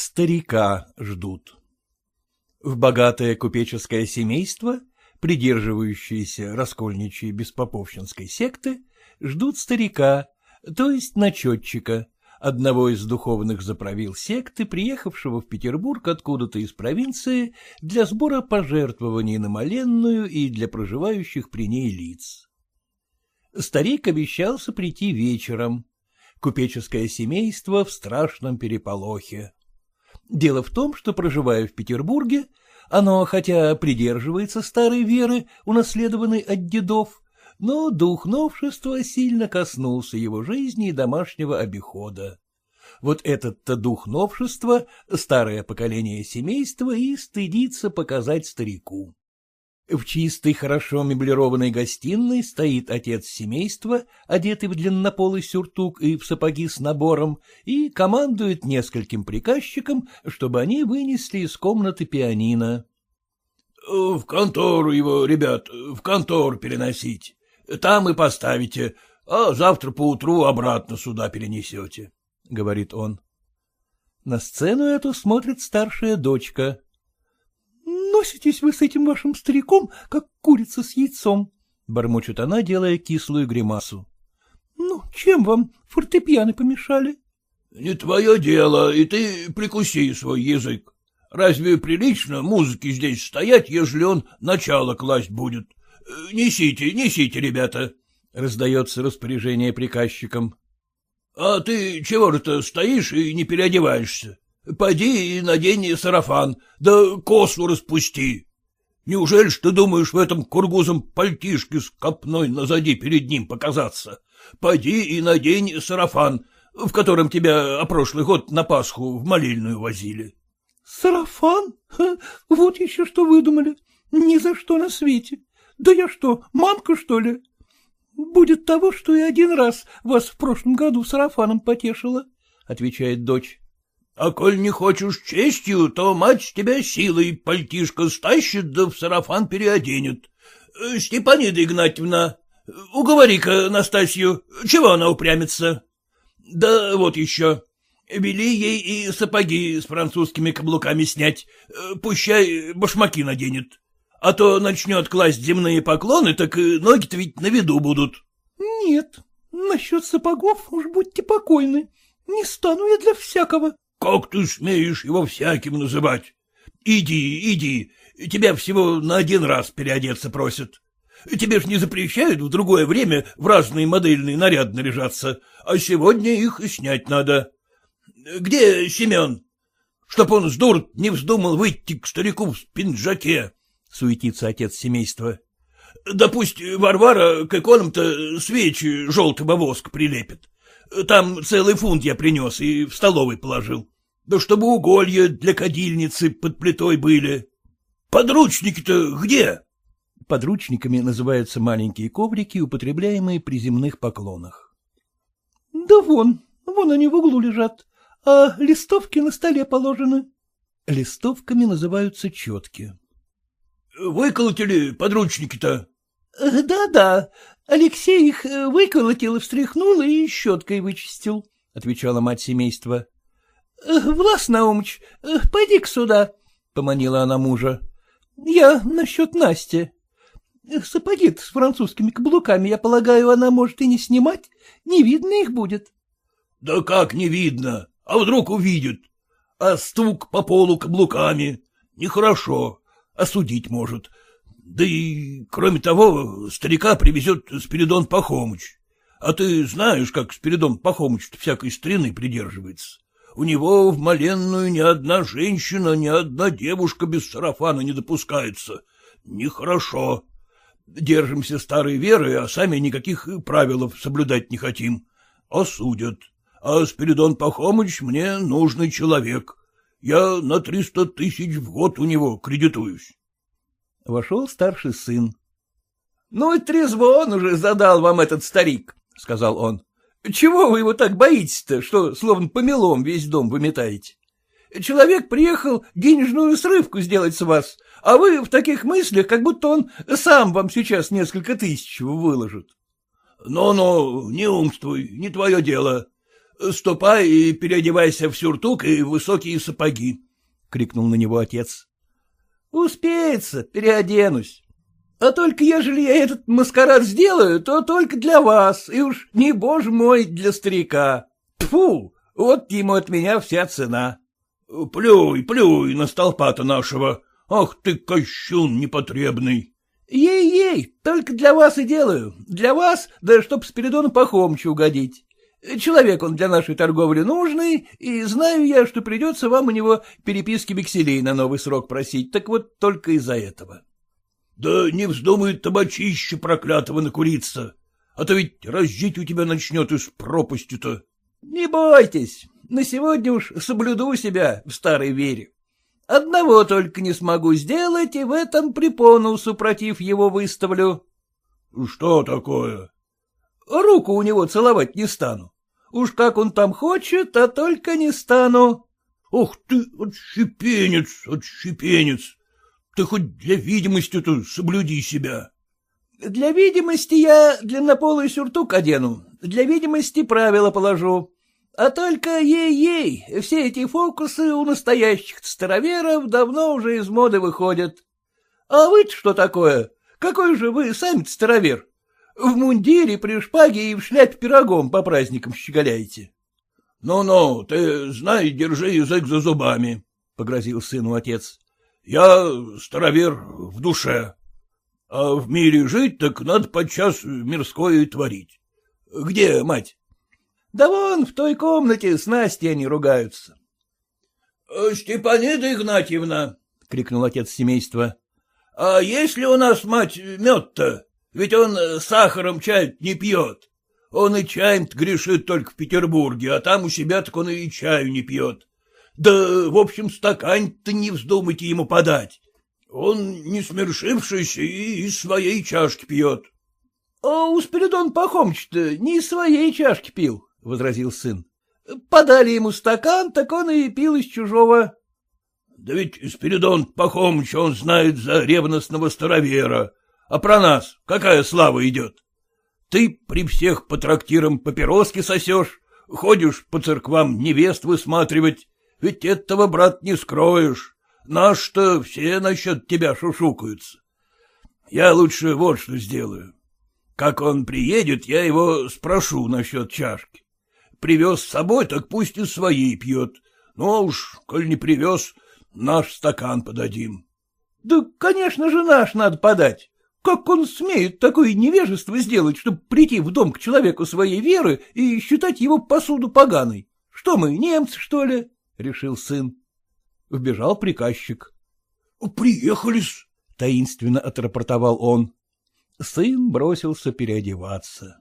Старика ждут. В богатое купеческое семейство, придерживающееся раскольничьей беспоповщинской секты, ждут старика, то есть начетчика, одного из духовных заправил секты, приехавшего в Петербург откуда-то из провинции для сбора пожертвований на моленную и для проживающих при ней лиц. Старик обещался прийти вечером. Купеческое семейство в страшном переполохе. Дело в том, что, проживая в Петербурге, оно, хотя придерживается старой веры, унаследованной от дедов, но дух новшества сильно коснулся его жизни и домашнего обихода. Вот этот-то дух новшества старое поколение семейства и стыдится показать старику. В чистой, хорошо меблированной гостиной стоит отец семейства, одетый в длиннополый сюртук и в сапоги с набором, и командует нескольким приказчикам, чтобы они вынесли из комнаты пианино. — В контору его, ребят, в контор переносить. Там и поставите, а завтра поутру обратно сюда перенесете, — говорит он. На сцену эту смотрит старшая дочка носитесь вы с этим вашим стариком, как курица с яйцом? — бормочет она, делая кислую гримасу. — Ну, чем вам фортепианы помешали? — Не твое дело, и ты прикуси свой язык. Разве прилично музыке здесь стоять, ежели он начало класть будет? Несите, несите, ребята, — раздается распоряжение приказчикам. — А ты чего же-то стоишь и не переодеваешься? Поди и надень сарафан, да косу распусти. Неужели ж ты думаешь в этом кургузом пальтишке с копной назади перед ним показаться? Поди и надень сарафан, в котором тебя о прошлый год на Пасху в молильную возили. — Сарафан? Ха, вот еще что выдумали. Ни за что на свете. Да я что, мамка, что ли? Будет того, что и один раз вас в прошлом году сарафаном потешила, — отвечает дочь. А коль не хочешь честью, то мать тебя силой пальтишко стащит да в сарафан переоденет. Э, Степанида Игнатьевна, уговори-ка Настасью, чего она упрямится? Да вот еще. Вели ей и сапоги с французскими каблуками снять, э, пущай башмаки наденет. А то начнет класть земные поклоны, так ноги-то ведь на виду будут. — Нет, насчет сапогов уж будьте покойны. Не стану я для всякого. — Как ты смеешь его всяким называть? Иди, иди, тебя всего на один раз переодеться просят. Тебе ж не запрещают в другое время в разные модельные наряды наряжаться, а сегодня их снять надо. Где Семен? Чтоб он с дур не вздумал выйти к старику в пинджаке, — суетится отец семейства. Да пусть Варвара к иконам-то свечи желтого воска прилепит. Там целый фунт я принес и в столовой положил. Да чтобы уголья для кадильницы под плитой были. Подручники-то где? Подручниками называются маленькие коврики, употребляемые при земных поклонах. — Да вон, вон они в углу лежат, а листовки на столе положены. Листовками называются четки. — Выколотили подручники-то? Э, — Да-да, Алексей их э, выколотил и встряхнул и щеткой вычистил, — отвечала мать семейства. «Э, — Влас Наумыч, пойди-ка сюда, — поманила она мужа. — Я насчет Насти. сапоги с французскими каблуками, я полагаю, она может и не снимать, не видно их будет. — Да как не видно? А вдруг увидит? А стук по полу каблуками? Нехорошо. Осудить может. Да и, кроме того, старика привезет Спиридон Пахомыч. А ты знаешь, как Спиридон Пахомыч всякой старины придерживается. У него в моленную ни одна женщина, ни одна девушка без сарафана не допускается. Нехорошо. Держимся старой веры, а сами никаких правил соблюдать не хотим. Осудят. А Спиридон Пахомыч мне нужный человек. Я на триста тысяч в год у него кредитуюсь. Вошел старший сын. — Ну и трезвон уже задал вам этот старик, — сказал он. — Чего вы его так боитесь-то, что словно помелом весь дом выметаете? Человек приехал денежную срывку сделать с вас, а вы в таких мыслях, как будто он сам вам сейчас несколько тысяч выложит. Ну — Ну-ну, не умствуй, не твое дело. — Ступай и переодевайся в сюртук и высокие сапоги, — крикнул на него отец. — Успеется, переоденусь. А только ежели я этот маскарад сделаю, то только для вас, и уж не, боже мой, для старика. Тфу, вот ему от меня вся цена. — Плюй, плюй на столпа-то нашего. Ах ты, кощун непотребный. Ей-ей, только для вас и делаю. Для вас, да чтоб Спиридону Пахомычу угодить. Человек он для нашей торговли нужный, и знаю я, что придется вам у него переписки векселей на новый срок просить, так вот только из-за этого. — Да не вздумает табачище проклятого накуриться, а то ведь разжить у тебя начнет из пропастью-то. — Не бойтесь, на сегодня уж соблюду себя в старой вере. Одного только не смогу сделать, и в этом препону, супротив его, выставлю. — Что такое? Руку у него целовать не стану. Уж как он там хочет, а только не стану. — Ох ты, отщепенец, отщепенец! Ты хоть для видимости-то соблюди себя. — Для видимости я длиннополый сюртук одену, для видимости правила положу. А только ей-ей, все эти фокусы у настоящих староверов давно уже из моды выходят. А вы что такое? Какой же вы сами старовер? В мундире, при шпаге и в шляпе пирогом по праздникам щеголяете. Ну — Ну-ну, ты знай, держи язык за зубами, — погрозил сыну отец. — Я старовер в душе. А в мире жить так надо подчас мирское творить. Где мать? — Да вон, в той комнате с Настей они ругаются. — Степанида Игнатьевна, — крикнул отец семейства, — а есть ли у нас, мать, мед-то? Ведь он э, сахаром чай не пьет. Он и чаем грешит только в Петербурге, а там у себя так он и чаю не пьет. Да, в общем, стакан-то не вздумайте ему подать. Он, не смершившийся, и из своей чашки пьет. — А у Спиридон Пахомыч-то не из своей чашки пил, — возразил сын. — Подали ему стакан, так он и пил из чужого. — Да ведь Спиридон Пахомыч, он знает за ревностного старовера, а про нас какая слава идет? Ты при всех по трактирам папироски сосешь, ходишь по церквам невест высматривать, ведь этого, брат, не скроешь. Наш-то все насчет тебя шушукаются. Я лучше вот что сделаю. Как он приедет, я его спрошу насчет чашки. Привез с собой, так пусть и своей пьет. Ну, а уж, коль не привез, наш стакан подадим. — Да, конечно же, наш надо подать. Как он смеет такое невежество сделать, чтобы прийти в дом к человеку своей веры и считать его посуду поганой? Что мы, немцы, что ли? — решил сын. Вбежал приказчик. — Приехали-с, — таинственно отрапортовал он. Сын бросился переодеваться.